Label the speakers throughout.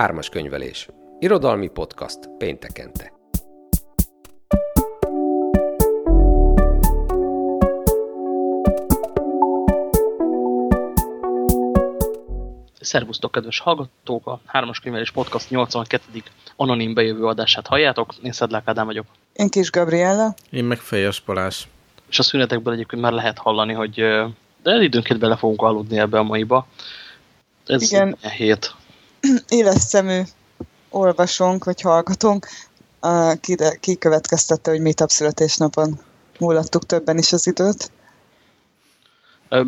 Speaker 1: Ármas könyvelés. Irodalmi podcast péntekente.
Speaker 2: Szervusztok, kedves hallgatók! A Hármas Könyvelés Podcast 82. anonim bejövő adását halljátok. Én Szedlák Ádám vagyok.
Speaker 3: Én Kis Gabriella.
Speaker 4: Én meg Fejes Balázs.
Speaker 2: És a szünetekből egyébként már lehet hallani, hogy de időnként bele fogunk aludni ebbe a maiba. Ez
Speaker 3: Igen.
Speaker 2: hét.
Speaker 3: Éles szemű olvasónk, vagy hallgatónk, kikövetkeztette, hogy meetup születésnapon múlattuk többen is az időt.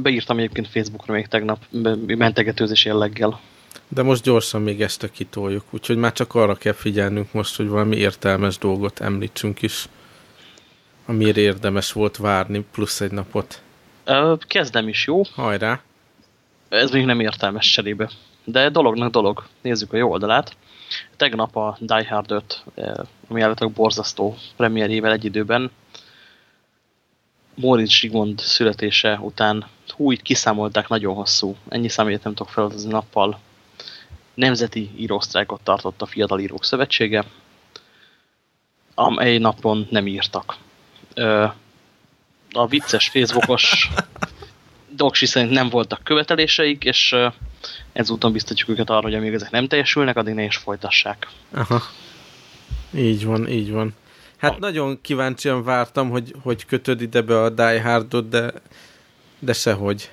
Speaker 2: Beírtam egyébként Facebookra még tegnap mentegetőzés jelleggel.
Speaker 4: De most gyorsan még este kitoljuk, úgyhogy már csak arra kell figyelnünk most, hogy valami értelmes dolgot említsünk is, amire érdemes volt várni, plusz egy napot.
Speaker 2: Kezdem is, jó?
Speaker 4: Hajrá!
Speaker 2: Ez még nem értelmes cserébe. De dolognak dolog. Nézzük a jó oldalát. Tegnap a Die Hard 5, ami állítólag borzasztó premierével egy időben Moritz Zsigmond születése után hú, így kiszámolták nagyon hosszú. Ennyi számít nem tudok feladazni nappal. Nemzeti írósztrájkot tartott a Fiatal Írók Szövetsége, amely napon nem írtak. A vicces Facebookos doksi szerint nem voltak követeléseik, és ezúton biztatjuk őket arra, hogy amíg ezek nem teljesülnek, addig ne is folytassák.
Speaker 4: Aha. Így van, így van. Hát a... nagyon kíváncsian vártam, hogy, hogy kötöd ide be a Die Hardot, de, de sehogy.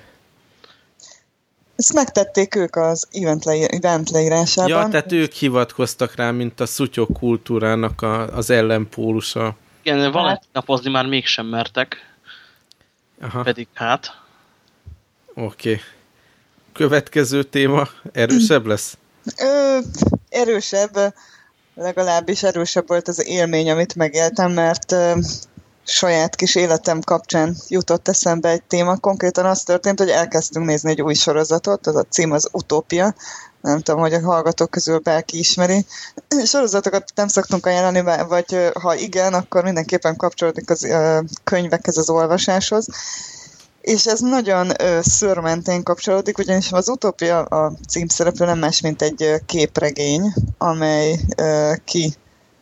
Speaker 3: Ezt megtették ők az event, le, event leírásában.
Speaker 4: Ja, tehát ők hivatkoztak rá, mint a szutyok kultúrának a, az ellenpólusa.
Speaker 2: Igen, hát... napozni már mégsem mertek. Aha. Pedig hát.
Speaker 4: Oké. Okay. Következő téma erősebb lesz?
Speaker 3: Ö, erősebb legalábbis erősebb volt az élmény, amit megéltem, mert uh, saját kis életem kapcsán jutott eszembe egy téma. Konkrétan az történt, hogy elkezdtünk nézni egy új sorozatot, az a cím az Utópia, nem tudom, hogy a hallgatók közül bárki ismeri. Sorozatokat nem szoktunk ajánlani, vagy ha igen, akkor mindenképpen kapcsolódik az könyvekhez, az olvasáshoz. És ez nagyon ö, szörmentén kapcsolódik, ugyanis az Utópia a címszereplő nem más, mint egy képregény, amely ö, ki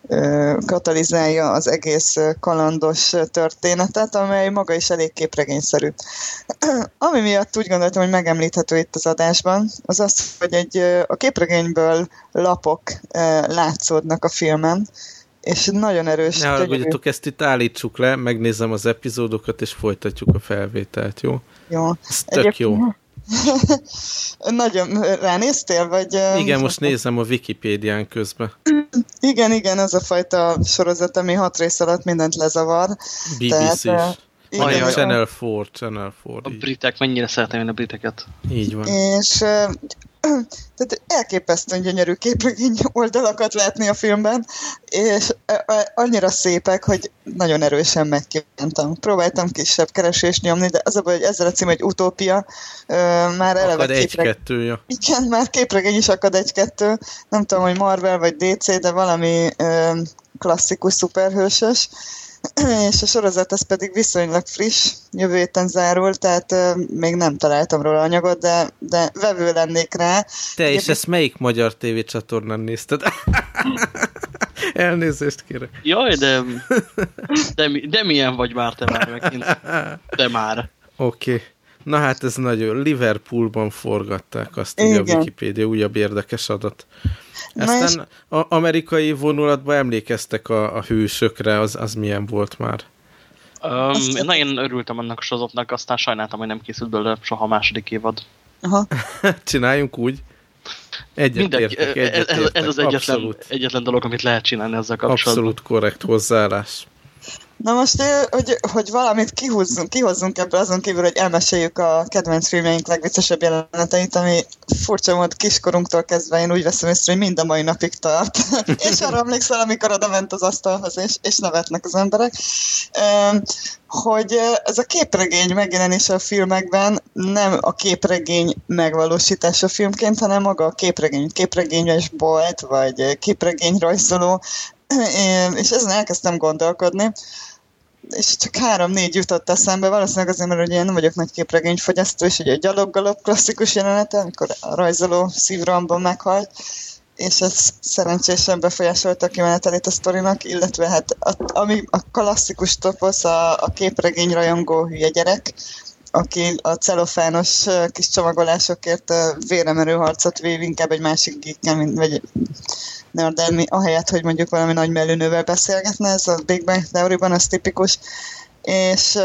Speaker 3: ö, katalizálja az egész kalandos történetet, amely maga is elég képregényszerű. Ami miatt úgy gondoltam, hogy megemlíthető itt az adásban, az az, hogy egy, a képregényből lapok látszódnak a filmen, és nagyon erős.
Speaker 4: Ne haragudjatok, ezt itt állítsuk le, megnézem az epizódokat, és folytatjuk a felvételt, jó?
Speaker 3: Jó.
Speaker 4: Ez tök Egyéb... jó.
Speaker 3: nagyon ránéztél, vagy...
Speaker 4: Igen, most nézem a Wikipédián közben.
Speaker 3: Igen, igen, ez a fajta sorozat, ami hat rész alatt mindent lezavar.
Speaker 4: BBC Tehát, is. Igen, Ajaj, Channel 4, Channel 4.
Speaker 2: A britek, mennyire szeretem én a briteket.
Speaker 4: Így van.
Speaker 3: És tehát elképesztően gyönyörű képregény oldalakat látni a filmben, és annyira szépek, hogy nagyon erősen megkívántam. Próbáltam kisebb keresést nyomni, de az a baj, hogy ezzel a cím egy utópia, már eleve
Speaker 4: akad egy-kettő, ja.
Speaker 3: Igen, már képregény is akad egy-kettő, nem tudom, hogy Marvel vagy DC, de valami klasszikus szuperhősös, és a sorozat az pedig viszonylag friss, jövő héten zárul, tehát uh, még nem találtam róla anyagot, de, de vevő lennék rá.
Speaker 4: Te és ezt melyik magyar tévécsatornán nézted? Elnézést kérek.
Speaker 2: Jaj, de, de, de milyen vagy már te már megint. De már.
Speaker 4: Oké. Okay. Na hát ez nagyon. Liverpoolban forgatták azt, így a Wikipedia újabb érdekes adat. Aztán a amerikai vonulatban emlékeztek a, a hősökre, az, az milyen volt már?
Speaker 2: Um, na, én örültem annak a sorozatnak, aztán sajnáltam, hogy nem készült belőle soha a második évad.
Speaker 3: Aha.
Speaker 4: Csináljunk úgy. Egyet értek, egyet
Speaker 2: ez, ez az egyetlen, egyetlen dolog, amit lehet csinálni ezzel kapcsolatban.
Speaker 4: Abszolút korrekt hozzáállás.
Speaker 3: Na most, hogy, hogy valamit kihúzzunk, kihozzunk ebből azon kívül, hogy elmeséljük a kedvenc filmjeink legviccesebb jeleneteit, ami furcsa volt kiskorunktól kezdve, én úgy veszem észre, hogy mind a mai napig tart. és arra emlékszel, amikor oda ment az asztalhoz, és, és nevetnek az emberek. Hogy ez a képregény megjelenése a filmekben nem a képregény megvalósítása filmként, hanem maga a képregény, képregényes bolt, vagy képregény rajzoló, és ezen elkezdtem gondolkodni, és csak három-négy jutott eszembe, valószínűleg azért, mert ugye én nem vagyok nagy képregényfogyasztó, és ugye gyaloggalop klasszikus jelenete, amikor a rajzoló szívrohamban meghalt, és ez szerencsésen befolyásolta a kimenetelét a sztorinak, illetve hát a, ami a klasszikus toposz, a, a képregény rajongó hülye gyerek, aki a celofános kis csomagolásokért véremerő harcot vív, inkább egy másik geekkel, vagy nerdelmi, ahelyett, hogy mondjuk valami nagy mellőnővel beszélgetne, ez a Big Bang Theory-ban, az tipikus, és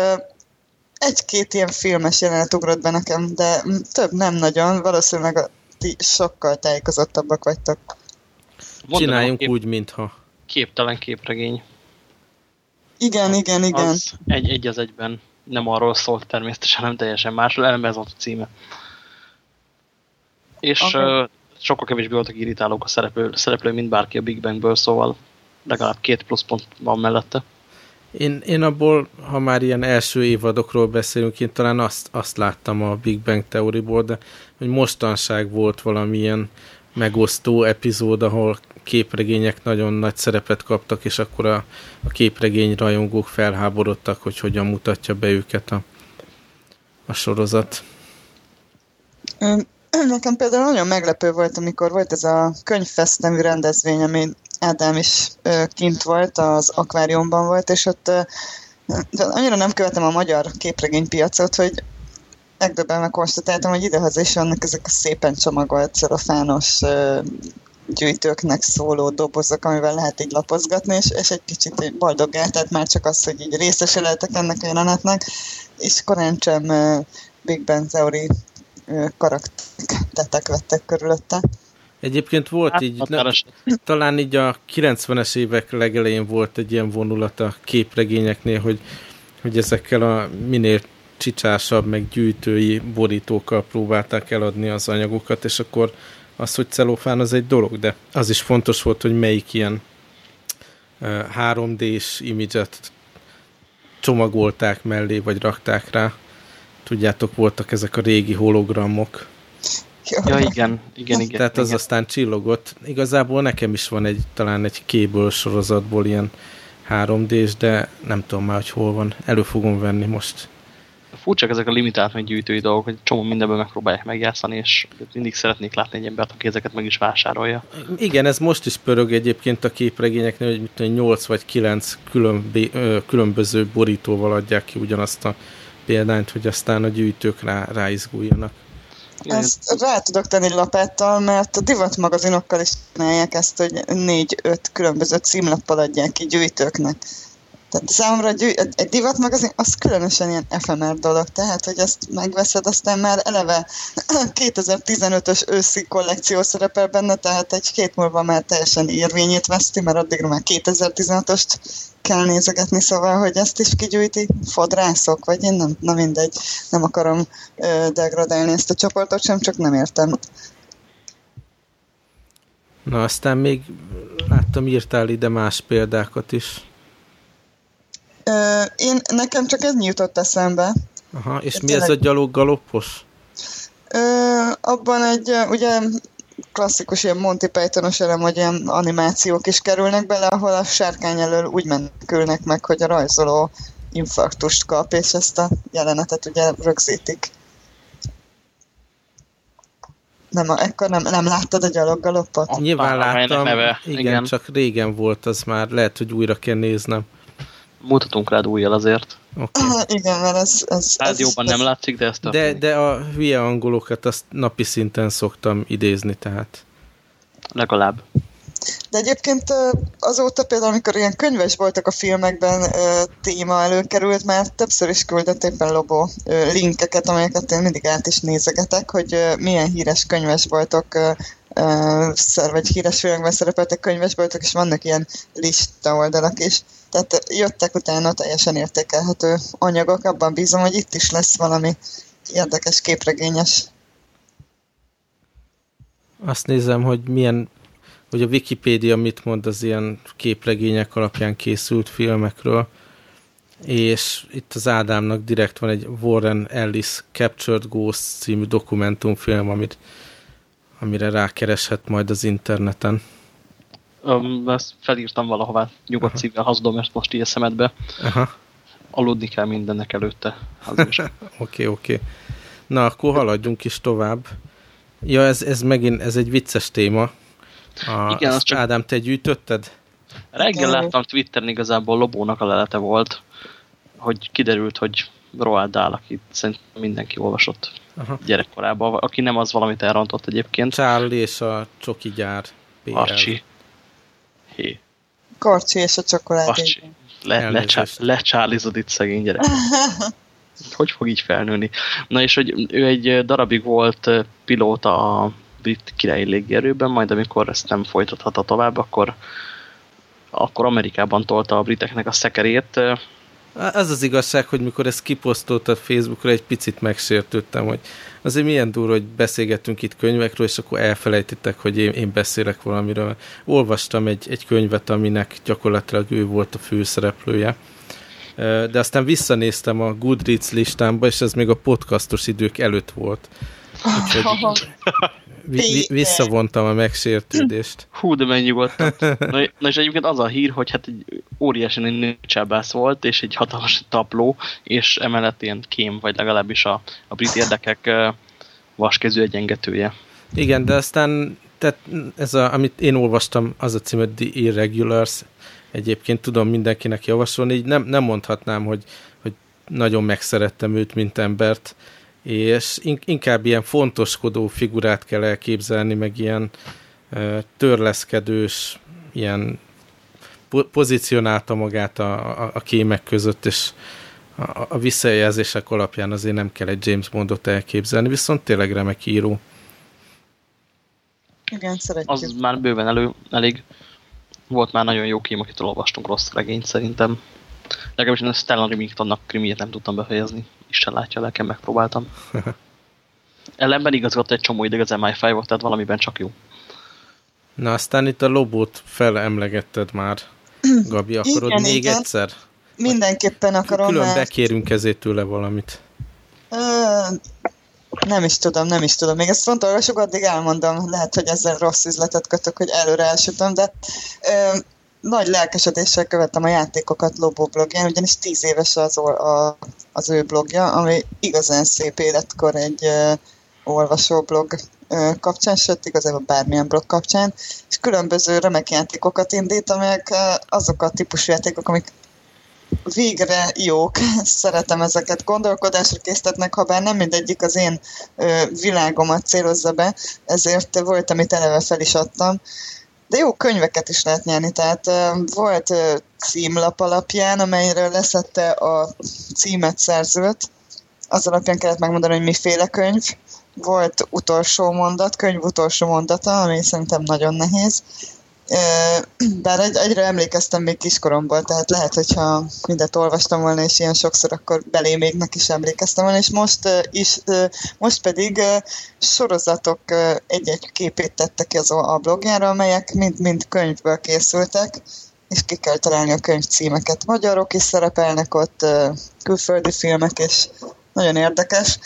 Speaker 3: egy-két ilyen filmes jelenet ugrott be nekem, de több nem nagyon, valószínűleg a, ti sokkal tájékozottabbak vagytok.
Speaker 4: Mondom, Csináljunk kép, úgy, mintha.
Speaker 2: Képtelen képregény.
Speaker 3: Igen, igen, igen. Az
Speaker 2: egy, egy az egyben nem arról szólt természetesen, hanem teljesen másról, ellenben ez volt a címe. És okay. uh, sokkal kevésbé voltak irritálók a szereplő, szereplő, mint bárki a Big Bangből, szóval legalább két plusz pont van mellette.
Speaker 4: Én, én abból, ha már ilyen első évadokról beszélünk, én talán azt, azt láttam a Big Bang teóriból, de hogy mostanság volt valamilyen megosztó epizód, ahol képregények nagyon nagy szerepet kaptak, és akkor a, a képregény rajongók felháborodtak, hogy hogyan mutatja be őket a, a sorozat.
Speaker 3: Nekem például nagyon meglepő volt, amikor volt ez a könyvfest rendezvény, ami Ádám is kint volt, az akváriumban volt, és ott annyira nem követem a magyar képregénypiacot, hogy megdöbbenve konstatáltam, hogy idehaza is vannak ezek a szépen csomagolt celofános gyűjtőknek szóló dobozok, amivel lehet így lapozgatni, és, és egy kicsit boldoggá, tehát már csak az, hogy így részese lehetek ennek a jelenetnek, és korán sem Big Bang Theory karakterek vettek körülötte.
Speaker 4: Egyébként volt hát, így, ne, talán így a 90-es évek legelején volt egy ilyen vonulat a képregényeknél, hogy, hogy ezekkel a minél csicsásabb, meg gyűjtői borítókkal próbálták eladni az anyagokat, és akkor az, hogy celofán az egy dolog, de az is fontos volt, hogy melyik ilyen 3D-s imidzset csomagolták mellé, vagy rakták rá. Tudjátok, voltak ezek a régi hologramok.
Speaker 2: Ja, igen, igen, igen.
Speaker 4: Tehát az
Speaker 2: igen.
Speaker 4: aztán csillogott. Igazából nekem is van egy, talán egy kéből sorozatból ilyen 3D-s, de nem tudom már, hogy hol van. Elő fogom venni most
Speaker 2: furcsák ezek a limitált meg gyűjtői dolgok, hogy csomó mindenből megpróbálják megjátszani, és mindig szeretnék látni egy embert, aki ezeket meg is vásárolja.
Speaker 4: Igen, ez most is pörög egyébként a képregényeknél, hogy mit 8 vagy 9 különbé, különböző borítóval adják ki ugyanazt a példányt, hogy aztán a gyűjtők rá, ráizguljanak.
Speaker 3: Ezt rá tudok tenni lapáttal, mert a divat magazinokkal is csinálják ezt, hogy négy-öt különböző címlappal adják ki gyűjtőknek. Tehát számomra egy, egy divatmagazin az különösen ilyen efemer dolog, tehát hogy ezt megveszed, aztán már eleve 2015-ös őszi kollekció szerepel benne, tehát egy két múlva már teljesen érvényét veszti, mert addigra már 2016-ost kell nézegetni, szóval, hogy ezt is kigyűjti fodrászok, vagy én nem, na mindegy, nem akarom ö, degradálni ezt a csoportot sem, csak nem értem.
Speaker 4: Na, aztán még láttam, írtál ide más példákat is.
Speaker 3: Ö, én, nekem csak ez jutott eszembe.
Speaker 4: Aha, és mi ez a gyalog galopos?
Speaker 3: Ö, abban egy, ugye klasszikus ilyen Monty Pythonos elem, hogy ilyen animációk is kerülnek bele, ahol a sárkány elől úgy menekülnek meg, hogy a rajzoló infarktust kap, és ezt a jelenetet ugye rögzítik. Nem, ekkor nem, nem láttad a gyaloggalopot?
Speaker 4: Nyilván láttam, neve. Igen, igen, csak régen volt az már, lehet, hogy újra kell néznem
Speaker 2: mutatunk rád újjal azért.
Speaker 3: Okay. Ah, igen, mert ez... ez
Speaker 2: Rádióban ez, nem látszik, de ezt a...
Speaker 4: De, de a hülye angolokat azt napi szinten szoktam idézni, tehát...
Speaker 2: Legalább.
Speaker 3: De egyébként azóta például, amikor ilyen könyves voltak a filmekben, téma előkerült, már többször is küldött éppen Lobó linkeket, amelyeket én mindig át is nézegetek, hogy milyen híres könyves voltok szer, vagy híres filmekben szerepeltek könyves voltok, és vannak ilyen lista oldalak is. Tehát jöttek utána teljesen értékelhető anyagok, abban bízom, hogy itt is lesz valami érdekes képregényes.
Speaker 4: Azt nézem, hogy milyen, hogy a Wikipédia mit mond az ilyen képregények alapján készült filmekről, és itt az Ádámnak direkt van egy Warren Ellis Captured Ghost című dokumentumfilm, amit, amire rákereshet majd az interneten.
Speaker 2: Um, ezt felírtam valahová, nyugodt szívvel hazudom ezt most így a szemedbe. Aha. Aludni kell mindennek előtte.
Speaker 4: Oké, oké. Okay, okay. Na, akkor haladjunk is tovább. Ja, ez, ez megint, ez egy vicces téma. A, Igen, azt csak... Ádám, te gyűjtötted?
Speaker 2: Reggel láttam Twitteren igazából Lobónak a lelete volt, hogy kiderült, hogy Roald Dahl, akit szerintem mindenki olvasott Aha. gyerekkorában, aki nem az valamit elrontott egyébként.
Speaker 4: Charlie és a csoki gyár.
Speaker 2: Archie. Hé.
Speaker 3: Karcsi és a csokoládé.
Speaker 2: Le, le, le itt szegény gyerek. hogy fog így felnőni? Na és hogy ő egy darabig volt pilóta a brit királyi légierőben, majd amikor ezt nem folytathatta tovább, akkor, akkor Amerikában tolta a briteknek a szekerét,
Speaker 4: az az igazság, hogy mikor ezt kiposztoltad Facebookra, egy picit megsértődtem, hogy azért milyen durva, hogy beszélgettünk itt könyvekről, és akkor elfelejtettek, hogy én, én beszélek valamiről. Olvastam egy, egy könyvet, aminek gyakorlatilag ő volt a főszereplője. De aztán visszanéztem a Goodreads listámba, és ez még a podcastos idők előtt volt. Úgyhogy vi visszavontam a megsértődést.
Speaker 2: Hú, de mennyi volt. Na, na és egyébként az a hír, hogy hát egy óriási nőcsábász volt, és egy hatalmas tapló, és emellett ilyen kém, vagy legalábbis a, a brit érdekek vaskezű egyengetője.
Speaker 4: Igen, de aztán tehát ez a, amit én olvastam, az a címe The Irregulars, egyébként tudom mindenkinek javasolni, így nem, nem mondhatnám, hogy, hogy nagyon megszerettem őt, mint embert, és inkább ilyen fontoskodó figurát kell elképzelni, meg ilyen törleszkedős, ilyen pozícionálta magát a, a, a kémek között, és a, a visszajelzések alapján azért nem kell egy James Bondot elképzelni, viszont tényleg remek író.
Speaker 3: Igen, szeretjük.
Speaker 2: Az már bőven elő, elég. Volt már nagyon jó kém, akitől olvastunk rossz regényt szerintem. Legalábbis én a Stellan Remingtonnak krimiét nem tudtam befejezni. Isten látja, lelkem megpróbáltam. Ellenben igazgat egy csomó ideg az MI5-ot, tehát valamiben csak jó.
Speaker 4: Na aztán itt a lobót felemlegetted már, Gabi, akarod igen, még igen. egyszer?
Speaker 3: Mindenképpen akarom,
Speaker 4: Külön mert... bekérünk ezért tőle valamit.
Speaker 3: Ö, nem is tudom, nem is tudom. Még ezt fontolvasok, addig elmondom. Lehet, hogy ezzel rossz üzletet kötök, hogy előre elsütöm, de ö, nagy lelkesedéssel követtem a játékokat Lobó blogján, ugyanis tíz éves az, a, az ő blogja, ami igazán szép életkor egy uh, olvasóblog uh, kapcsán, sőt igazából bármilyen blog kapcsán, és különböző remek játékokat indít, amelyek uh, azok a típusú játékok, amik végre jók, szeretem ezeket, gondolkodásra késztetnek, ha bár nem mindegyik az én ö, világomat célozza be, ezért volt, amit eleve fel is adtam, de jó könyveket is lehet nyerni, tehát volt címlap alapján, amelyről leszette a címet szerzőt, az alapján kellett megmondani, hogy miféle könyv. Volt utolsó mondat, könyv utolsó mondata, ami szerintem nagyon nehéz. Bár egy, egyre emlékeztem még kiskoromból, tehát lehet, hogyha mindent olvastam volna, és ilyen sokszor, akkor belé még meg is emlékeztem volna, és most, is, most pedig sorozatok egy-egy képét tettek ki az a blogjára, amelyek mind-mind könyvből készültek, és ki kell találni a könyv címeket. Magyarok is szerepelnek ott, külföldi filmek, és nagyon érdekes,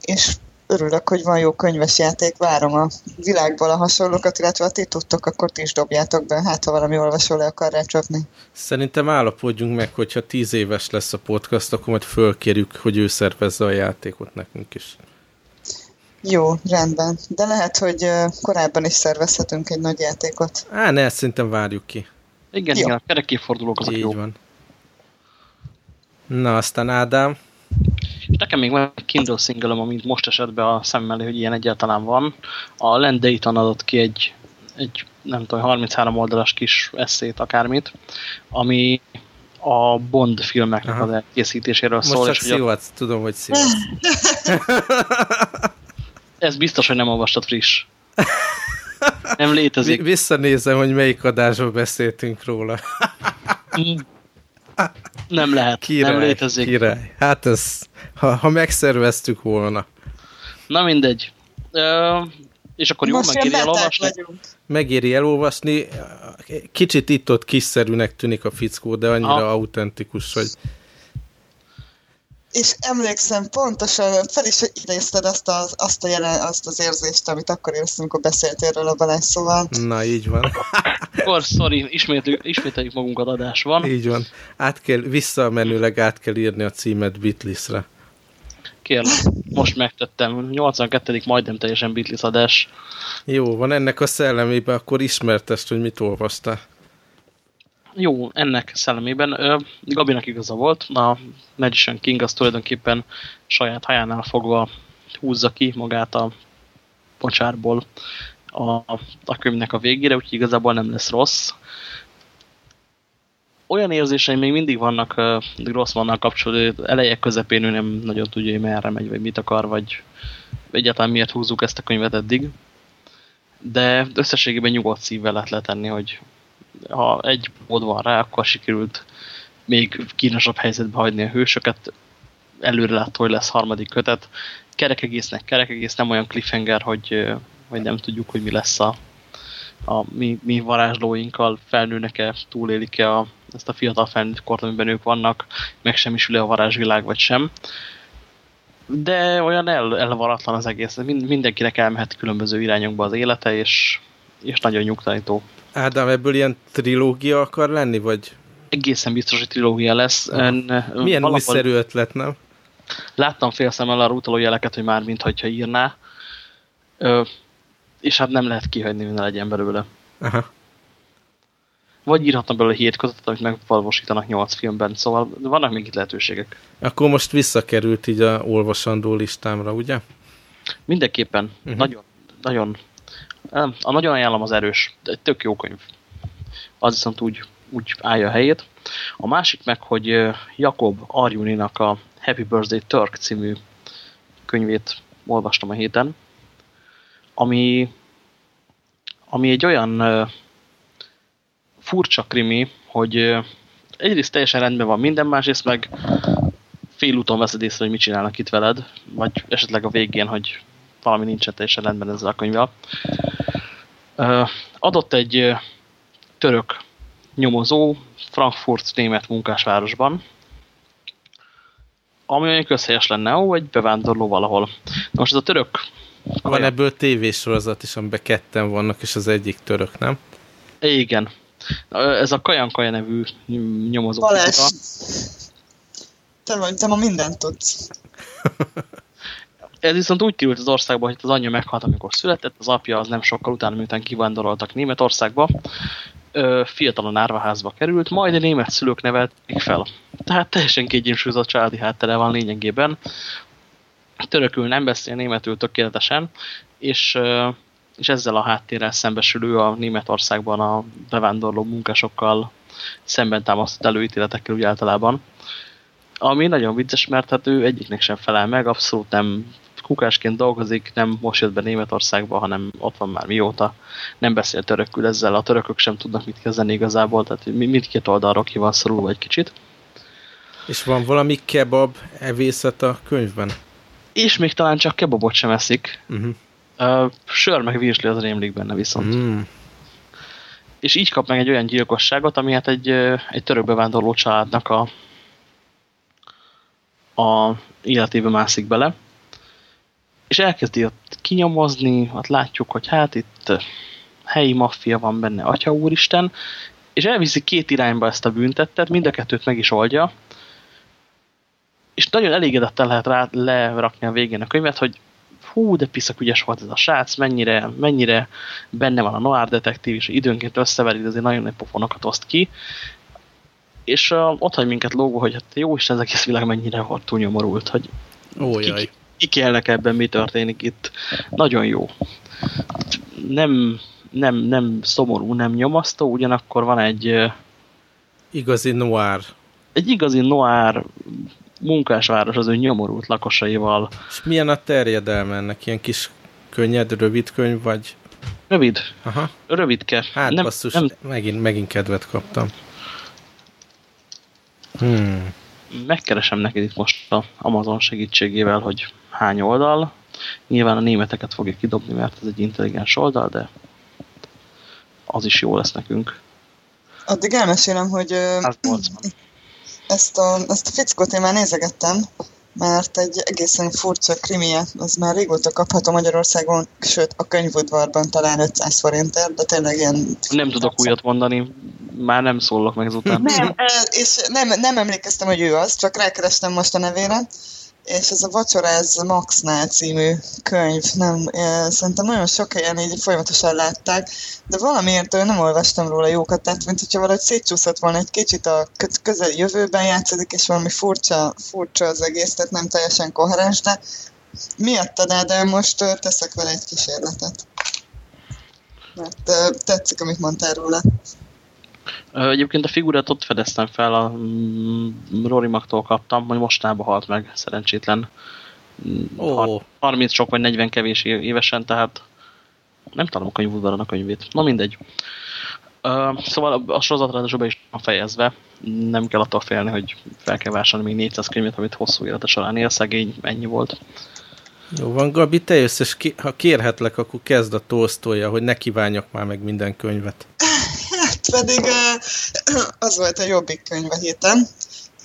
Speaker 3: és örülök, hogy van jó könyves játék, várom a világból a hasonlókat, illetve ha ti tudtok, akkor ti is dobjátok be, hát ha valami olvasó le akar rácsapni.
Speaker 4: Szerintem állapodjunk meg, hogyha tíz éves lesz a podcast, akkor majd fölkérjük, hogy ő szervezze a játékot nekünk is.
Speaker 3: Jó, rendben. De lehet, hogy korábban is szervezhetünk egy nagy játékot.
Speaker 4: Á, ne, szerintem várjuk ki.
Speaker 2: Igen, Jó. igen, kerekéfordulók azok
Speaker 4: Így jó. van. Na, aztán Ádám,
Speaker 2: és nekem még van egy Kindle single amit most esett be a szemmel, hogy ilyen egyáltalán van. A Land Dayton adott ki egy, egy nem tudom, 33 oldalas kis eszét, akármit, ami a Bond filmeknek Aha. az elkészítéséről
Speaker 4: most
Speaker 2: szól.
Speaker 4: Most csak szivatsz, a... tudom, hogy szivatsz.
Speaker 2: Ez biztos, hogy nem olvastad friss. Nem létezik.
Speaker 4: Visszanézem, hogy melyik adásban beszéltünk róla.
Speaker 2: Nem lehet, király, nem létezik.
Speaker 4: Király. Hát ez, ha, ha megszerveztük volna.
Speaker 2: Na mindegy. Uh, és akkor jó, megéri elolvasni? Vagyunk.
Speaker 4: Megéri elolvasni. Kicsit itt-ott kiszerűnek tűnik a fickó, de annyira ha. autentikus, hogy
Speaker 3: és emlékszem pontosan, fel is idézted azt az, azt, a jelen, azt az érzést, amit akkor éreztem, amikor beszéltél róla Balázs, szóval...
Speaker 4: Na, így van.
Speaker 2: Akkor, sorry, ismételjük, ismételjük magunkat, adás van.
Speaker 4: Így van. Át kell, visszamenőleg át kell írni a címet Bitlisre.
Speaker 2: Kérlek, most megtettem. 82. majdnem teljesen Beatles adás.
Speaker 4: Jó, van ennek a szellemében, akkor ismertest, hogy mit olvastál.
Speaker 2: Jó, ennek szellemében. Gabinak igaza volt, a Magician King az tulajdonképpen saját hajánál fogva húzza ki magát a pocsárból a, a könyvnek a végére, úgyhogy igazából nem lesz rossz olyan érzéseim még mindig vannak uh, Grossmannal kapcsolatban, eleje közepén ő nem nagyon tudja, hogy merre megy, vagy mit akar, vagy egyáltalán miért húzzuk ezt a könyvet eddig. De összességében nyugodt szívvel lehet letenni, hogy ha egy mód van rá, akkor sikerült még kínosabb helyzetbe hagyni a hősöket. Előre látta, hogy lesz harmadik kötet. Kerek egésznek kerek egész, nem olyan cliffhanger, hogy, hogy nem tudjuk, hogy mi lesz a, a mi, mi varázslóinkkal, felnőnek-e, túlélik-e a, ezt a fiatal felnőtt kort, amiben ők vannak, megsemmisül-e a varázsvilág, vagy sem. De olyan el, elvaratlan az egész. Mind, mindenkinek elmehet különböző irányokba az élete, és, és nagyon nyugtalanító.
Speaker 4: Ádám, ebből ilyen trilógia akar lenni, vagy?
Speaker 2: Egészen biztos, hogy trilógia lesz.
Speaker 4: En, Milyen valahol... újszerű ötlet, nem?
Speaker 2: Láttam fél szemmel arra utaló jeleket, hogy már mintha írná. Ö, és hát nem lehet kihagyni, hogy ne legyen belőle. Aha vagy írhatnak belőle hét kötetet, amit megvalósítanak nyolc filmben, szóval vannak még itt lehetőségek.
Speaker 4: Akkor most visszakerült így a olvasandó listámra, ugye?
Speaker 2: Mindenképpen. Uh mhm. -huh. Nagyon, nagyon, a nagyon ajánlom az erős, egy tök jó könyv. Az viszont úgy, úgy állja a helyét. A másik meg, hogy Jakob Arjuninak a Happy Birthday Turk című könyvét olvastam a héten, ami, ami egy olyan furcsa krimi, hogy egyrészt teljesen rendben van minden, másrészt meg félúton veszed észre, hogy mit csinálnak itt veled, vagy esetleg a végén, hogy valami nincsen teljesen rendben ezzel a könyvvel. Adott egy török nyomozó Frankfurt német munkásvárosban, ami olyan közhelyes lenne, ó, egy bevándorló valahol. Na most ez a török...
Speaker 4: Van ebből tévésorozat is, amiben ketten vannak, és az egyik török, nem?
Speaker 2: Igen. Ez a Kajan Kaja nevű nyomozó.
Speaker 3: Balázs, te, vagy, te ma mindent tudsz.
Speaker 2: Ez viszont úgy került az országba, hogy az anyja meghalt, amikor született, az apja az nem sokkal utána, miután kivándoroltak Németországba, fiatalon árvaházba került, majd a német szülők nevelték fel. Tehát teljesen kiegyensúlyozott családi háttere van lényegében. Törökül nem beszél németül tökéletesen, és és ezzel a háttérrel szembesülő a Németországban a bevándorló munkásokkal szemben támasztott előítéletekkel úgy általában. Ami nagyon vicces, mert hát ő egyiknek sem felel meg, abszolút nem kukásként dolgozik, nem most jött be Németországba, hanem ott van már mióta. Nem beszél törökül ezzel, a törökök sem tudnak mit kezdeni igazából, tehát mindkét oldalról ki van szorulva egy kicsit.
Speaker 4: És van valami kebab evészet a könyvben?
Speaker 2: És még talán csak kebabot sem eszik. Uh. -huh. Uh, sör meg virsli az rémlik benne viszont. Mm. És így kap meg egy olyan gyilkosságot, ami hát egy, egy török bevándorló családnak a, a életébe mászik bele. És elkezdi ott kinyomozni, ott látjuk, hogy hát itt helyi maffia van benne, atya úristen, és elviszi két irányba ezt a büntettet, mind a kettőt meg is oldja, és nagyon elégedettel lehet rá lerakni a végén a könyvet, hogy hú, de piszak ügyes volt ez a srác, mennyire, mennyire benne van a noir detektív, és időnként összeveri, de azért nagyon nagy pofonokat oszt ki. És uh, ott hagy minket lógva, hogy hát jó Isten, ez egész világ mennyire volt túlnyomorult, hogy
Speaker 4: Ó, ki,
Speaker 2: ki, ki kellnek ebben, mi történik itt. Nagyon jó. Nem, nem, nem szomorú, nem nyomasztó, ugyanakkor van egy...
Speaker 4: Igazi noir.
Speaker 2: Egy igazi noir munkásváros az ő nyomorult lakosaival.
Speaker 4: És milyen a terjedelme ennek? Ilyen kis könnyed, rövid könyv, vagy?
Speaker 2: Rövid. Aha. Rövidke.
Speaker 4: Hát nem, basszus, nem... Megint, megint kedvet kaptam. Hmm.
Speaker 2: Megkeresem neked itt most a Amazon segítségével, hogy hány oldal. Nyilván a németeket fogja kidobni, mert ez egy intelligens oldal, de az is jó lesz nekünk.
Speaker 3: Addig elmesélem, hogy 180 ezt a, ezt a fickót én már nézegettem, mert egy egészen furcsa krimie, az már régóta kapható Magyarországon, sőt a könyvudvarban talán 500 forintért, de tényleg ilyen...
Speaker 2: Nem tudok újat mondani, már nem szólok meg ezután.
Speaker 3: Nem, és nem, nem emlékeztem, hogy ő az, csak rákerestem most a nevére, és ez a Vacsoráz Maxnál című könyv, nem, szerintem nagyon sok helyen így folyamatosan látták, de valamiért nem olvastam róla jókat, tehát mint hogyha valahogy szétcsúszott volna egy kicsit a közeli jövőben játszódik, és valami furcsa, furcsa az egész, tehát nem teljesen koherens, de miattad el, de most teszek vele egy kísérletet. Mert tetszik, amit mondtál róla.
Speaker 2: Egyébként a figurát ott fedeztem fel, a mm, Rory Magtól kaptam, hogy mostában halt meg, szerencsétlen. Oh. 30 sok vagy 40 kevés évesen, tehát nem találom a könyvudvaron a könyvét. Na mindegy. Uh, szóval a sorozatra be is van fejezve. Nem kell attól félni, hogy fel kell vásárolni még 400 könyvet, amit hosszú élete során él, szegény, ennyi volt.
Speaker 4: Jó van, Gabi, te jössz, és ki, ha kérhetlek, akkor kezd a Tolstoyja, hogy ne kívánjak már meg minden könyvet.
Speaker 3: Pedig az volt a jobbik könyv a héten,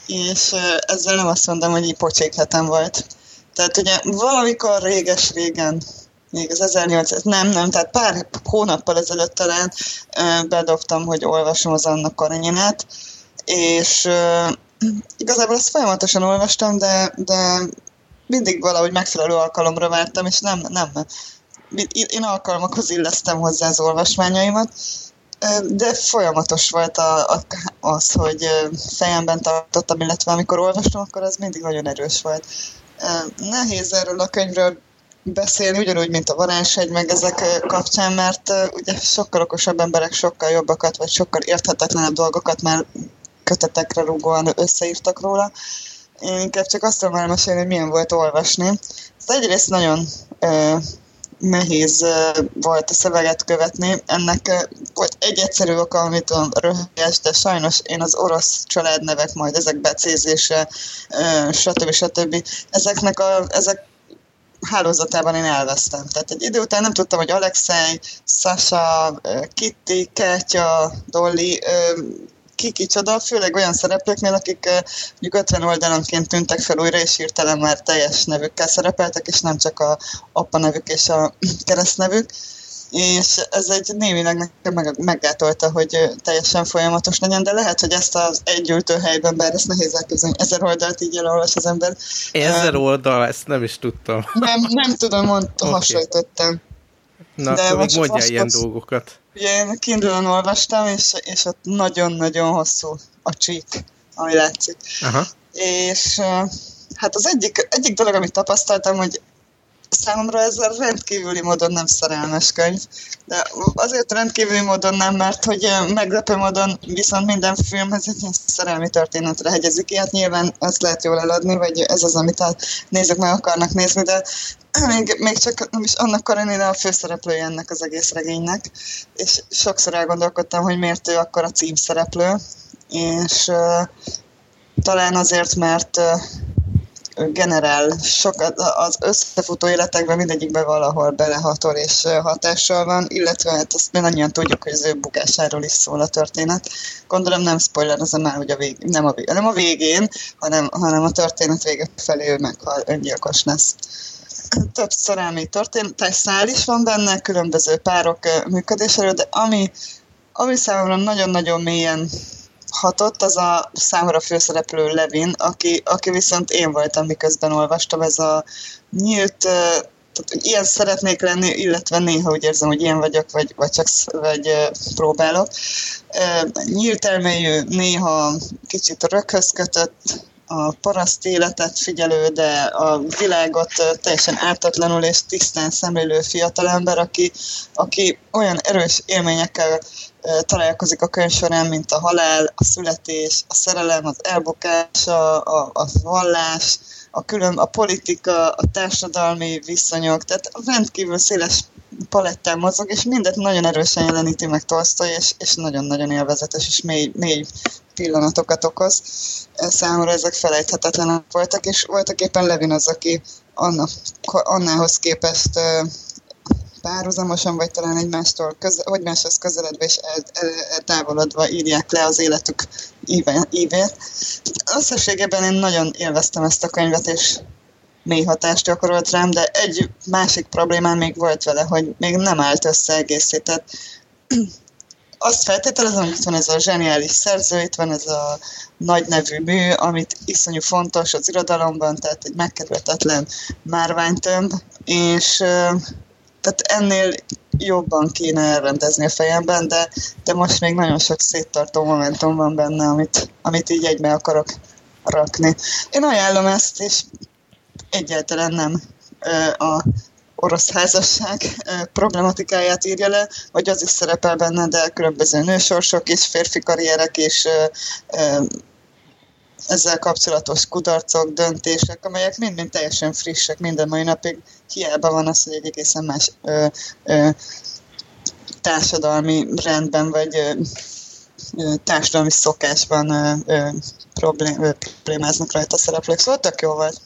Speaker 3: és ezzel nem azt mondom, hogy így pocsékhetem volt. Tehát ugye valamikor réges-régen, még az 1800, nem, nem, tehát pár hónappal ezelőtt talán bedobtam, hogy olvasom az Anna Karenyinát, és igazából ezt folyamatosan olvastam, de, de mindig valahogy megfelelő alkalomra vártam, és nem, nem. Én alkalmakhoz illesztem hozzá az olvasmányaimat, de folyamatos volt a, a, az, hogy fejemben tartottam, illetve amikor olvastam, akkor az mindig nagyon erős volt. Nehéz erről a könyvről beszélni, ugyanúgy, mint a varázshegy, meg ezek kapcsán, mert ugye sokkal okosabb emberek sokkal jobbakat, vagy sokkal érthetetlenebb dolgokat már kötetekre rúgóan összeírtak róla. Én inkább csak azt tudom elmesélni, hogy milyen volt olvasni. Ez egyrészt nagyon nehéz volt a szöveget követni. Ennek volt egy egyszerű oka, amit röhelyes, de sajnos én az orosz családnevek, majd ezek becézése, stb. stb. Ezeknek a, ezek hálózatában én elvesztem. Tehát egy idő után nem tudtam, hogy Alexei, Sasha, Kitty, Katya, Dolly, ki kicsoda, főleg olyan szereplőknél, akik mondjuk 50 oldalonként tűntek fel újra, és hirtelen már teljes nevükkel szerepeltek, és nem csak a apa nevük és a keresztnevük és ez egy némileg nekem meg, meggátolta, hogy teljesen folyamatos legyen, de lehet, hogy ezt az egy helyben, bár ezt nehéz elképzelni, ezer oldalt így elolvas az ember.
Speaker 4: Ezer oldal, ezt nem is tudtam.
Speaker 3: Nem, nem tudom, mond, okay. hasonlítottam.
Speaker 4: Na, de akkor még mondjál ilyen dolgokat.
Speaker 3: Ugye én Kindle-on olvastam, és, és ott nagyon-nagyon hosszú a csík, ami látszik. Aha. És hát az egyik, egyik dolog, amit tapasztaltam, hogy számomra ez rendkívüli módon nem szerelmes könyv. De azért rendkívüli módon nem, mert hogy meglepő módon viszont minden filmhez egy szerelmi történetre hegyezik ki. Nyilván ezt lehet jól eladni, vagy ez az, amit a nézők meg akarnak nézni, de még, még csak nem is annak Karenina a főszereplője ennek az egész regénynek, és sokszor elgondolkodtam, hogy miért ő akkor a címszereplő, és uh, talán azért, mert uh, generál sokat, az összefutó életekben mindegyikben valahol belehatol és hatással van, illetve hát azt mindannyian tudjuk, hogy az ő bukásáról is szól a történet. Gondolom nem spoiler, az már hogy a vég, nem, a, nem a végén, hanem, hanem a történet vége felé ő meghal, öngyilkos lesz több szerelmi történet, szál is van benne, különböző párok működéséről, de ami, ami számomra nagyon-nagyon mélyen hatott, az a számomra főszereplő Levin, aki, aki viszont én voltam, miközben olvastam, ez a nyílt, tehát, ilyen szeretnék lenni, illetve néha úgy érzem, hogy ilyen vagyok, vagy, vagy csak vagy, próbálok. Nyílt elmélyű, néha kicsit röghöz kötött, a paraszt életet figyelő, de a világot teljesen ártatlanul és tisztán szemlélő fiatalember, aki, aki olyan erős élményekkel találkozik a könyv során, mint a halál, a születés, a szerelem, az elbukás, a, a, a vallás, a, külön, a politika, a társadalmi viszonyok, tehát rendkívül széles palettán mozog, és mindet nagyon erősen jeleníti meg Tolstoy, és, és nagyon-nagyon élvezetes, és mély, mély pillanatokat okoz. Számomra ezek felejthetetlenek voltak, és voltak éppen Levin az, aki Anna, Annához képest párhuzamosan, vagy talán egymástól köze, egymáshoz közeledve és el, el, eltávolodva írják le az életük íve, ívét. Összességében én nagyon élveztem ezt a könyvet, és mély hatást gyakorolt rám, de egy másik problémám még volt vele, hogy még nem állt össze egészített. azt feltételezem, hogy itt van ez a zseniális szerző, itt van ez a nagy nevű mű, amit iszonyú fontos az irodalomban, tehát egy megkerülhetetlen márványtömb, és tehát ennél jobban kéne elrendezni a fejemben, de, de most még nagyon sok széttartó momentum van benne, amit, amit így egybe akarok rakni. Én ajánlom ezt, és egyáltalán nem a orosz házasság problematikáját írja le, vagy az is szerepel benne, de különböző nősorsok és férfi karrierek és ezzel kapcsolatos kudarcok, döntések, amelyek mind-mind teljesen frissek minden mai napig. Hiába van az, hogy egy egészen más ö, ö, társadalmi rendben, vagy ö, ö, társadalmi szokásban ö, ö, problém, ö, problémáznak rajta a szereplők. Szóval tök jó volt.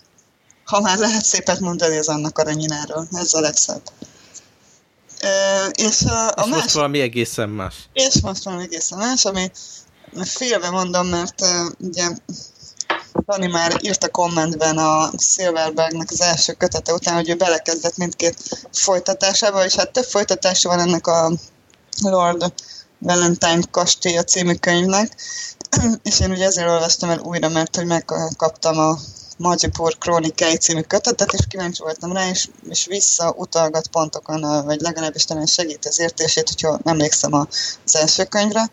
Speaker 3: Ha már lehet szépet mondani az annak Aranyináról, ez a legszebb.
Speaker 4: És a, a és más... most valami egészen más.
Speaker 3: És most valami egészen más, ami félve mondom, mert uh, ugye Dani már írt a kommentben a Silverbergnek az első kötete után, hogy ő belekezdett mindkét folytatásába, és hát több folytatása van ennek a Lord Valentine Kastély című könyvnek, és én ugye ezért olvastam el újra, mert hogy megkaptam a Majapur Krónikái című kötetet, és kíváncsi voltam rá, és, és visszautalgat pontokon, vagy legalábbis talán segít az értését, hogyha emlékszem az első könyvre.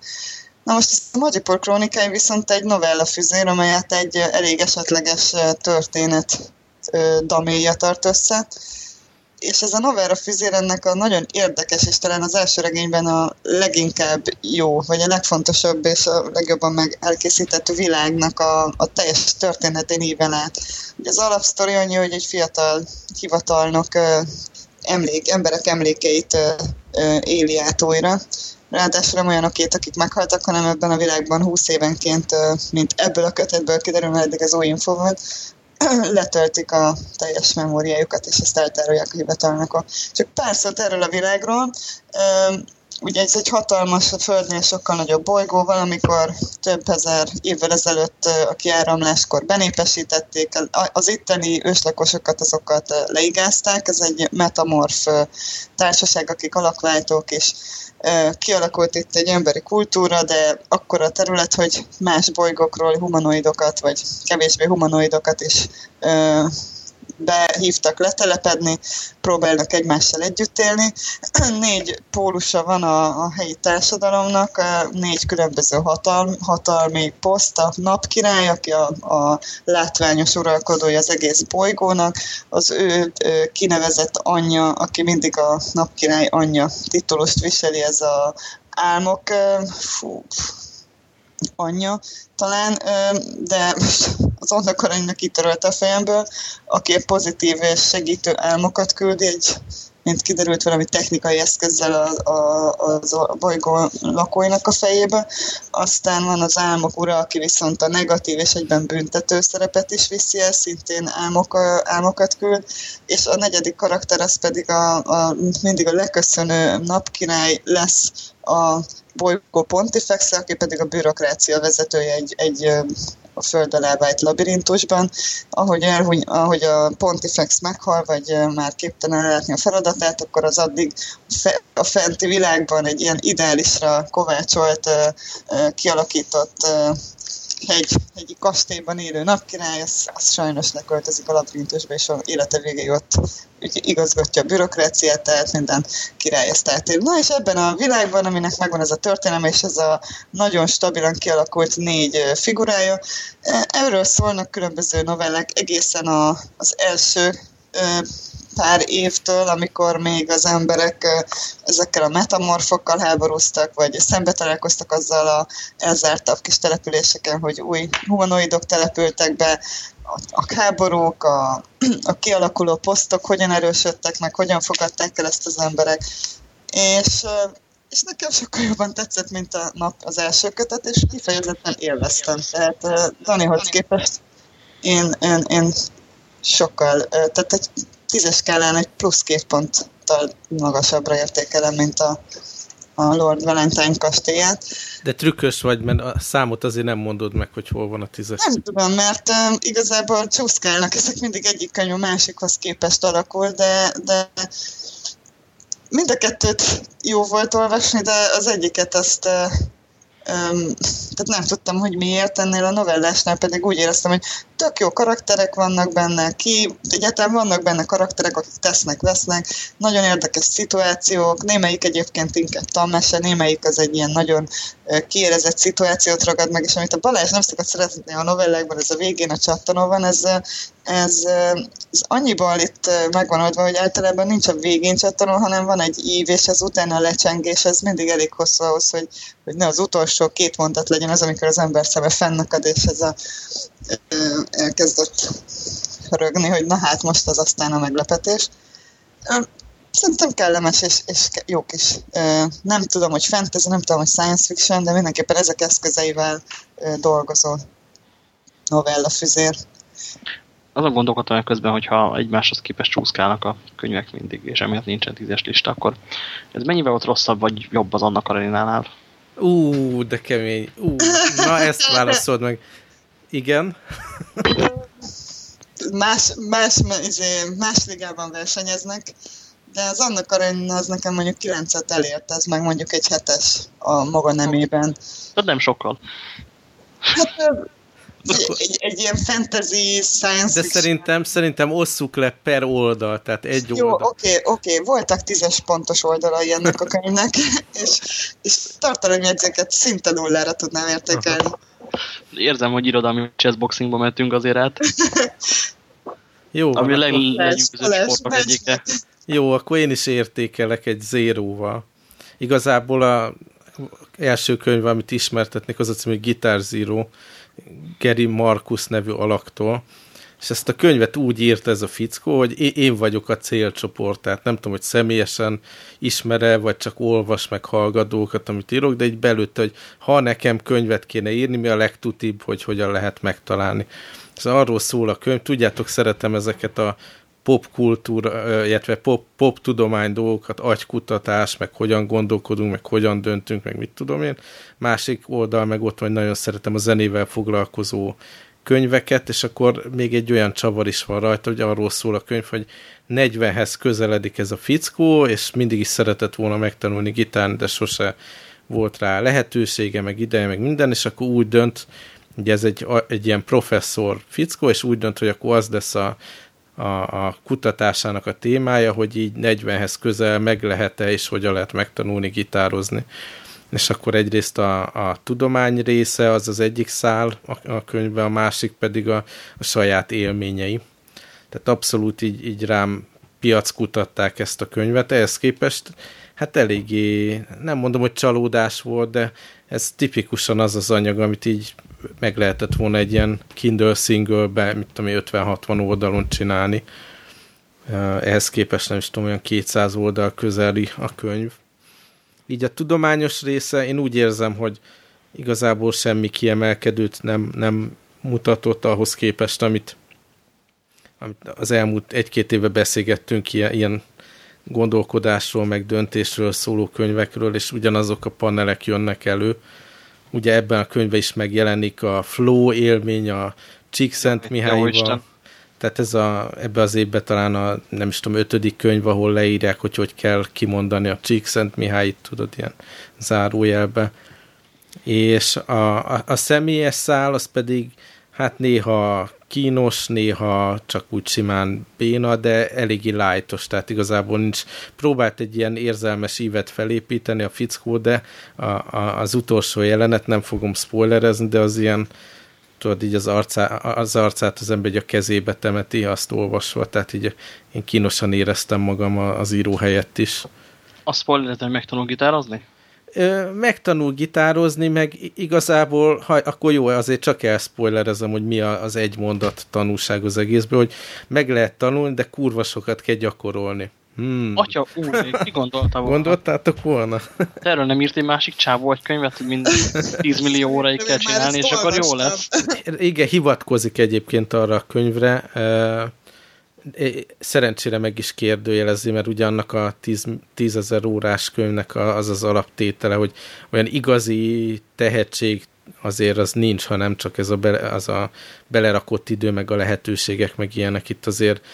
Speaker 3: Na most a Magyapor krónikái viszont egy novella füzér, amelyet egy elég esetleges történet daméja tart össze, és ez a novella füzér ennek a nagyon érdekes, és talán az első regényben a leginkább jó, vagy a legfontosabb és a legjobban meg elkészített világnak a, a teljes történetén ível át. Ugye az alapsztori annyi, hogy egy fiatal hivatalnok emlék, emberek emlékeit éli át újra, ráadásul nem olyanokét, akik meghaltak, hanem ebben a világban 20 évenként, mint ebből a kötetből kiderül, mert eddig az új info volt, letöltik a teljes memóriájukat, és ezt eltárolják a hivatalnokok. Csak pár szót erről a világról. Ugye ez egy hatalmas, a Földnél sokkal nagyobb bolygó, valamikor több ezer évvel ezelőtt a kiáramláskor benépesítették, az itteni őslakosokat azokat leigázták, ez egy metamorf társaság, akik alakváltók, és kialakult itt egy emberi kultúra, de akkor a terület, hogy más bolygókról humanoidokat, vagy kevésbé humanoidokat is behívtak letelepedni, próbálnak egymással együtt élni. Négy pólusa van a, a helyi társadalomnak, négy különböző hatalmi, hatalmi poszt, a napkirály, aki a, a látványos uralkodója az egész bolygónak, az ő kinevezett anyja, aki mindig a napkirály anyja titulust viseli, ez a álmok, fú, anyja talán, de az annak aranynak kitörölt a fejemből, aki pozitív és segítő álmokat küldi egy mint kiderült valami technikai eszközzel a, a, a, a bolygó lakóinak a fejébe. Aztán van az álmok ura, aki viszont a negatív és egyben büntető szerepet is viszi el, szintén álmok, álmokat küld, és a negyedik karakter az pedig a, a mindig a leköszönő napkirály lesz a bolygó Pontifex, aki pedig a bürokrácia vezetője egy, egy a föld alá vájt labirintusban, ahogy, elhuny, ahogy a Pontifex meghal, vagy már képtelen látni a feladatát, akkor az addig a fenti világban egy ilyen ideálisra kovácsolt, kialakított hegy, hegyi kastélyban élő napkirály, az, az sajnos leköltözik a labirintusba, és a élete végéig ott igazgatja a bürokráciát, tehát minden király ezt átél. Na és ebben a világban, aminek megvan ez a történelem, és ez a nagyon stabilan kialakult négy figurája, erről szólnak különböző novellák egészen a, az első pár évtől, amikor még az emberek ezekkel a metamorfokkal háborúztak, vagy szembe találkoztak azzal a elzártabb kis településeken, hogy új humanoidok települtek be, a háborúk, a, a kialakuló posztok hogyan erősödtek meg, hogyan fogadták el ezt az emberek. És, és nekem sokkal jobban tetszett, mint a nap az első kötet, és kifejezetten élveztem. Tehát Danihoz képest én, én, én sokkal, tehát egy tízes skálán egy plusz két ponttal magasabbra értékelem, mint a, a Lord Valentine kastélyát.
Speaker 4: De trükkös vagy, mert a számot azért nem mondod meg, hogy hol van a tízes.
Speaker 3: Nem tudom, mert uh, igazából csúszkálnak, ezek mindig egyik könyv másikhoz képest alakul, de, de mind a kettőt jó volt olvasni, de az egyiket azt Um, tehát nem tudtam, hogy miért, ennél a novellásnál pedig úgy éreztem, hogy tök jó karakterek vannak benne, ki, egyáltalán vannak benne karakterek, akik tesznek, vesznek, nagyon érdekes szituációk, némelyik egyébként inkább tanmese, némelyik az egy ilyen nagyon kiérezett szituációt ragad meg, és amit a Balázs nem szokott szeretni a novellákban, ez a végén a csattanó van, ez, ez, ez annyiból itt megvan oldva, hogy általában nincs a végén csattanó, hanem van egy ív, és az utána a lecsengés, ez mindig elég hosszú ahhoz, hogy, hogy ne az utolsó két mondat legyen az, amikor az ember szeme fennakad, és ez a elkezdett rögni, hogy na hát most az aztán a meglepetés. Szerintem kellemes és, és jó kis. Nem tudom, hogy fantasy, nem tudom, hogy science fiction, de mindenképpen ezek eszközeivel dolgozó novella füzér.
Speaker 2: Azon gondolkodtam közben, hogyha egymáshoz képest csúszkálnak a könyvek mindig, és emiatt nincsen tízes lista, akkor ez mennyivel ott rosszabb, vagy jobb az Anna Kareninánál?
Speaker 4: Ú, de kemény. Ú, na ezt válaszold meg. Igen.
Speaker 3: más, más, izé, más ligában versenyeznek, de az annak arany az nekem mondjuk 9-et elért, ez meg mondjuk egy hetes a maga nemében.
Speaker 2: Tehát nem sokkal.
Speaker 3: Hát egy, egy, egy ilyen fantasy, science
Speaker 4: De szerintem, szerintem osszuk le per oldal, tehát egy
Speaker 3: Jó,
Speaker 4: oldal.
Speaker 3: oké, okay, oké, okay. voltak tízes pontos oldalai ennek a könyvnek, és, és tartalomjegyzéket szinte nullára tudnám értékelni. Aha.
Speaker 2: Érzem, hogy irodalmi chessboxingba mentünk azért át.
Speaker 4: Jó,
Speaker 2: Ami a sportok egyike.
Speaker 4: Jó, akkor én is értékelek egy zéróval. Igazából a első könyv, amit ismertetnék, az a cím, hogy Guitar Zero, Gary Marcus nevű alaktól, és ezt a könyvet úgy írta ez a fickó, hogy én vagyok a célcsoport, tehát nem tudom, hogy személyesen ismere, vagy csak olvas meg hallgatókat, amit írok, de így belőtte, hogy ha nekem könyvet kéne írni, mi a legtutibb, hogy hogyan lehet megtalálni. Ez arról szól a könyv, tudjátok, szeretem ezeket a popkultúra, illetve pop, pop tudomány dolgokat, agykutatás, meg hogyan gondolkodunk, meg hogyan döntünk, meg mit tudom én. Másik oldal meg ott, hogy nagyon szeretem a zenével foglalkozó könyveket, és akkor még egy olyan csavar is van rajta, hogy arról szól a könyv, hogy 40-hez közeledik ez a fickó, és mindig is szeretett volna megtanulni gitárni, de sose volt rá lehetősége, meg ideje, meg minden, és akkor úgy dönt, ugye ez egy, egy ilyen professzor fickó, és úgy dönt, hogy akkor az lesz a, a, a kutatásának a témája, hogy így 40-hez közel meg lehet-e, és hogyan lehet megtanulni gitározni és akkor egyrészt a, a tudomány része az az egyik szál a, a könyvben, a másik pedig a, a saját élményei. Tehát abszolút így, így rám piackutatták ezt a könyvet, ehhez képest hát eléggé, nem mondom, hogy csalódás volt, de ez tipikusan az az anyag, amit így meg lehetett volna egy ilyen Kindle single-be, mit tudom 50-60 oldalon csinálni. Ehhez képest nem is tudom, olyan 200 oldal közeli a könyv. Így a tudományos része, én úgy érzem, hogy igazából semmi kiemelkedőt nem, nem mutatott ahhoz képest, amit, amit az elmúlt egy-két éve beszélgettünk ilyen, ilyen gondolkodásról, meg döntésről szóló könyvekről, és ugyanazok a panelek jönnek elő. Ugye ebben a könyvben is megjelenik a flow élmény, a Csíkszent Mihályval, tehát ez a, ebbe az évben talán a, nem is tudom, ötödik könyv, ahol leírják, hogy hogy kell kimondani a Csíkszent Mihályt, tudod, ilyen zárójelbe. És a, a, a személyes szál az pedig hát néha kínos, néha csak úgy simán béna, de eléggé lájtos, tehát igazából nincs. Próbált egy ilyen érzelmes ívet felépíteni a fickó, de a, a, az utolsó jelenet, nem fogom spoilerezni, de az ilyen tudod, így az, arcá, az arcát az ember a kezébe temeti, azt olvasva, tehát így én kínosan éreztem magam az író helyett is.
Speaker 2: A spoiler hogy megtanul gitározni?
Speaker 4: Megtanul gitározni, meg igazából, ha, akkor jó, azért csak elspoilerezem, hogy mi az egy mondat tanulság az egészből, hogy meg lehet tanulni, de kurva sokat kell gyakorolni.
Speaker 2: Hmm. Atya úr, ki gondolta volna?
Speaker 4: Gondoltátok volna?
Speaker 2: Te erről nem írt egy másik csávó egy könyvet, hogy minden 10 millió óráig kell csinálni, és akkor jó lesz.
Speaker 4: Igen, hivatkozik egyébként arra a könyvre. Szerencsére meg is kérdőjelezi, mert ugye annak a 10 ezer órás könyvnek az az alaptétele, hogy olyan igazi tehetség azért az nincs, hanem csak ez a, bele, az a belerakott idő, meg a lehetőségek, meg ilyenek. Itt azért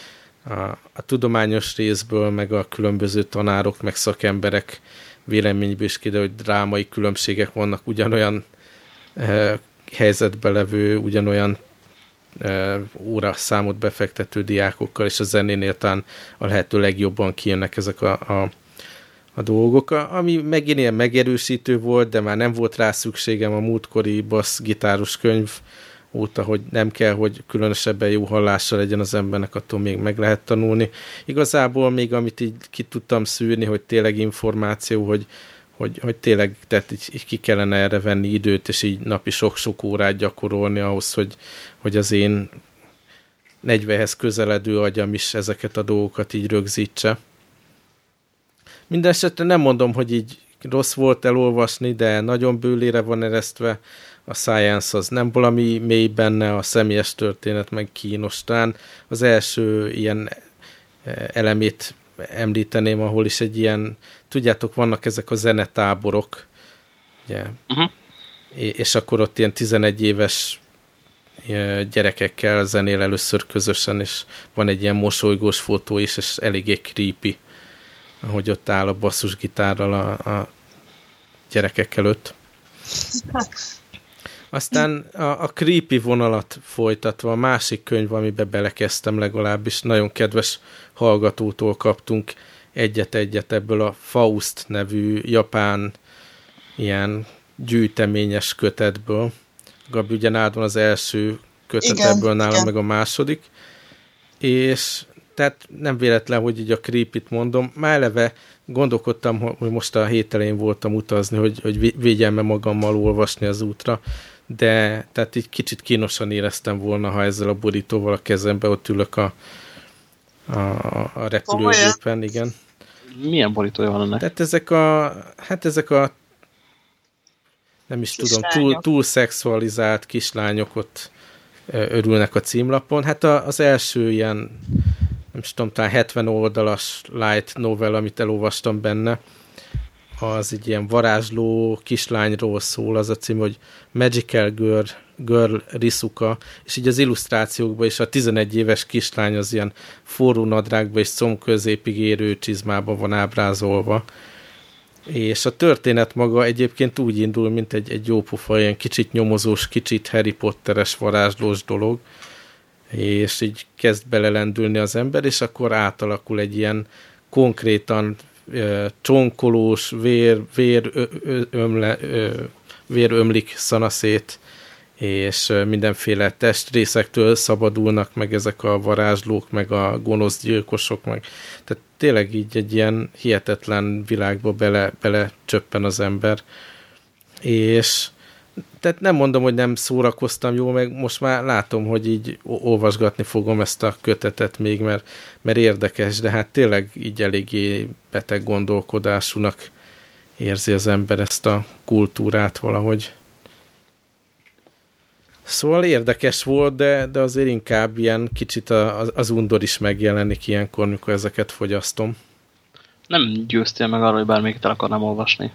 Speaker 4: a, a tudományos részből, meg a különböző tanárok, meg szakemberek véleményből is kiderül, hogy drámai különbségek vannak ugyanolyan e, helyzetbe levő, ugyanolyan óra számot befektető diákokkal, és a zenénél talán a lehető legjobban kijönnek ezek a, a, a dolgok, ami megint ilyen megerősítő volt, de már nem volt rá szükségem a múltkori bassz gitáros könyv óta, hogy nem kell, hogy különösebben jó hallása legyen az embernek, attól még meg lehet tanulni. Igazából még amit így ki tudtam szűrni, hogy tényleg információ, hogy, hogy, hogy tényleg tehát így, így ki kellene erre venni időt, és így napi sok-sok órát gyakorolni ahhoz, hogy, hogy az én 40-hez közeledő agyam is ezeket a dolgokat így rögzítse. Mindenesetre nem mondom, hogy így rossz volt elolvasni, de nagyon bőlére van eresztve, a science az nem valami mély benne, a személyes történet meg kínos. Talán az első ilyen e, elemét említeném, ahol is egy ilyen, tudjátok, vannak ezek a zenetáborok, ugye, uh-huh. és akkor ott ilyen 11 éves gyerekekkel zenél először közösen, és van egy ilyen mosolygós fotó is, és eléggé creepy, ahogy ott áll a basszusgitárral a, a gyerekek előtt. Aztán a, a creepy vonalat folytatva, a másik könyv, amibe belekezdtem legalábbis, nagyon kedves hallgatótól kaptunk egyet-egyet ebből a Faust nevű japán ilyen gyűjteményes kötetből. Gabi, ugye nálad van az első kötet igen, ebből, nálam igen. meg a második. És tehát nem véletlen, hogy így a creepy mondom. Már eleve gondolkodtam, hogy most a hét elején voltam utazni, hogy, hogy vigyem magammal olvasni az útra, de tehát így kicsit kínosan éreztem volna, ha ezzel a borítóval a kezembe ott ülök a, a, a repülőgépen, igen.
Speaker 2: Milyen borítója van ennek?
Speaker 4: Tehát ezek a, hát ezek a nem is kislányok. tudom, túl, túl szexualizált kislányok ott örülnek a címlapon. Hát a, az első ilyen, nem is tudom, talán 70 oldalas light novel, amit elolvastam benne, az egy ilyen varázsló kislányról szól, az a cím, hogy Magical Girl, Girl Risuka, és így az illusztrációkban is a 11 éves kislány az ilyen forró nadrágba és szom középig érő csizmába van ábrázolva. És a történet maga egyébként úgy indul, mint egy, egy jópofa, ilyen kicsit nyomozós, kicsit Harry Potteres varázslós dolog, és így kezd belelendülni az ember, és akkor átalakul egy ilyen konkrétan csonkolós, vér, vér, ö, ömle, ö, vér ömlik szanaszét, és mindenféle testrészektől szabadulnak meg ezek a varázslók, meg a gonosz gyilkosok, meg tehát tényleg így egy ilyen hihetetlen világba bele, bele csöppen az ember, és tehát nem mondom, hogy nem szórakoztam jó, meg most már látom, hogy így olvasgatni fogom ezt a kötetet még, mert, mert érdekes, de hát tényleg így eléggé beteg gondolkodásúnak érzi az ember ezt a kultúrát valahogy. Szóval érdekes volt, de, de azért inkább ilyen kicsit az, az undor is megjelenik ilyenkor, mikor ezeket fogyasztom.
Speaker 2: Nem győztél meg arra, hogy bármelyiket el akarnám olvasni.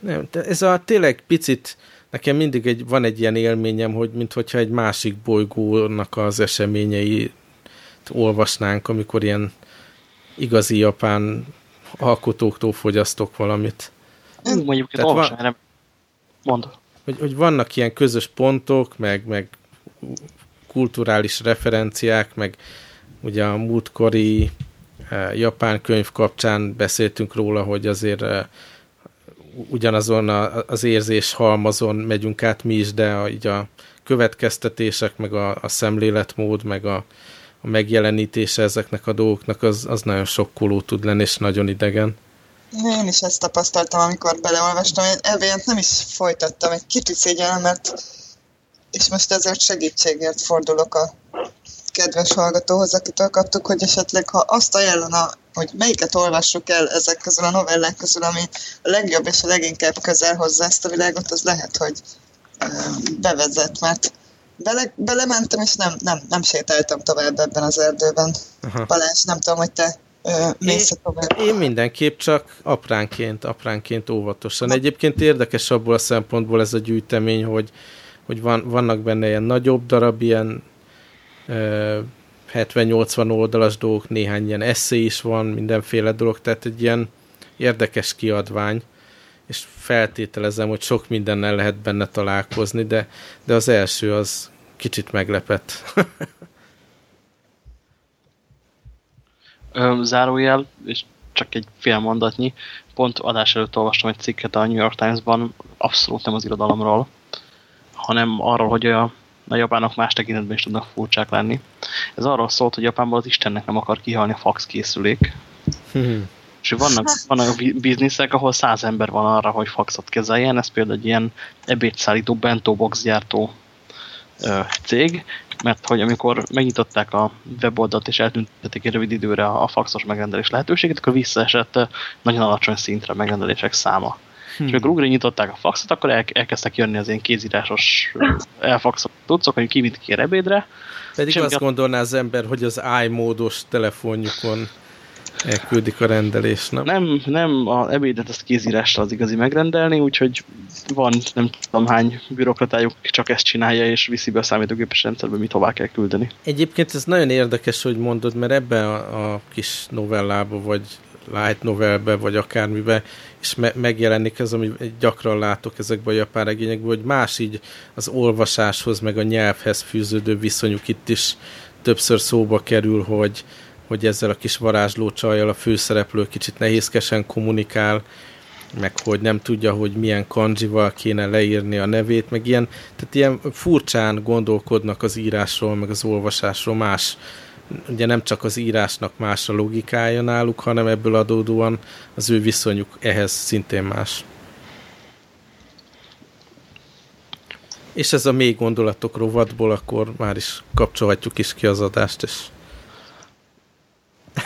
Speaker 4: Nem, de ez a tényleg picit nekem mindig egy, van egy ilyen élményem, hogy mintha egy másik bolygónak az eseményei olvasnánk, amikor ilyen igazi japán alkotóktól fogyasztok valamit.
Speaker 2: Mondjuk itt van, nem.
Speaker 4: Hogy, hogy vannak ilyen közös pontok, meg, meg kulturális referenciák, meg ugye a múltkori eh, japán könyv kapcsán beszéltünk róla, hogy azért eh, ugyanazon a, az érzés halmazon megyünk át mi is, de a, így a következtetések, meg a, a szemléletmód, meg a, a megjelenítése ezeknek a dolgoknak az, az nagyon sokkoló tud lenni, és nagyon idegen.
Speaker 3: Én is ezt tapasztaltam, amikor beleolvastam. Én elvényt nem is folytattam, egy kicsit szégyellem, mert és most ezért segítségért fordulok a kedves hallgatóhoz, akitől kaptuk, hogy esetleg ha azt ajánlana, hogy melyiket olvassuk el ezek közül a novellák közül, ami a legjobb és a leginkább közel hozza ezt a világot, az lehet, hogy bevezet, mert bele, belementem, és nem, nem, nem sétáltam tovább ebben az erdőben. Aha. Balázs, nem tudom, hogy te mész
Speaker 4: tovább. Én mindenképp csak apránként, apránként óvatosan. Egyébként érdekes abból a szempontból ez a gyűjtemény, hogy, hogy van, vannak benne ilyen nagyobb darab, ilyen 70-80 oldalas dolgok, néhány ilyen eszé is van, mindenféle dolog, tehát egy ilyen érdekes kiadvány, és feltételezem, hogy sok mindennel lehet benne találkozni, de, de az első az kicsit meglepett.
Speaker 2: Zárójel, és csak egy fél mondatnyi, pont adás előtt olvastam egy cikket a New York Times-ban, abszolút nem az irodalomról, hanem arról, hogy a, a japánok más tekintetben is tudnak furcsák lenni. Ez arról szólt, hogy Japánból az Istennek nem akar kihalni a fax készülék. Hmm. És vannak, vannak bizniszek, ahol száz ember van arra, hogy faxot kezeljen. Ez például egy ilyen ebédszállító bento box gyártó cég, mert hogy amikor megnyitották a weboldalt és eltüntették egy rövid időre a faxos megrendelés lehetőséget, akkor visszaesett nagyon alacsony szintre a megrendelések száma. Hmm. És amikor újra nyitották a faxot, akkor el, elkezdtek jönni az ilyen kézírásos elfaxok tudszok, hogy ki mit kér ebédre.
Speaker 4: Pedig azt gondolná az ember, hogy az iMódos telefonjukon elküldik a rendelés, nem?
Speaker 2: Nem, nem a ebédet azt kézírással az igazi megrendelni, úgyhogy van nem tudom hány bürokratájuk csak ezt csinálja, és viszi be a számítógépes rendszerbe, mit hová kell küldeni.
Speaker 4: Egyébként ez nagyon érdekes, hogy mondod, mert ebben a, a kis novellába, vagy light novelbe, vagy akármibe, és me megjelenik ez, ami gyakran látok ezekben a japán regényekben, hogy más így az olvasáshoz, meg a nyelvhez fűződő viszonyuk itt is többször szóba kerül, hogy, hogy ezzel a kis varázsló csajjal a főszereplő kicsit nehézkesen kommunikál, meg hogy nem tudja, hogy milyen kanjival kéne leírni a nevét, meg ilyen, tehát ilyen furcsán gondolkodnak az írásról, meg az olvasásról más ugye nem csak az írásnak más a logikája náluk, hanem ebből adódóan az ő viszonyuk ehhez szintén más. És ez a mély gondolatok rovatból, akkor már is kapcsolhatjuk is ki az adást, és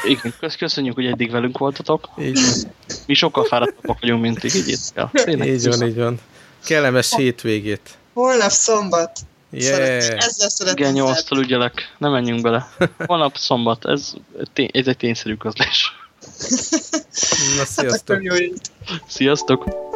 Speaker 2: igen, köszönjük, hogy eddig velünk voltatok. Így van. Mi sokkal fáradtabbak vagyunk, mint így. Így,
Speaker 4: ja, így van, így van. Kellemes hétvégét.
Speaker 3: Holnap szombat.
Speaker 4: Yeah.
Speaker 2: Szeret, Igen, nyolctól ügyelek. Nem menjünk bele. Holnap szombat. Ez, ez egy tényszerű közlés.
Speaker 4: Na, sziasztok. Hát
Speaker 2: sziasztok.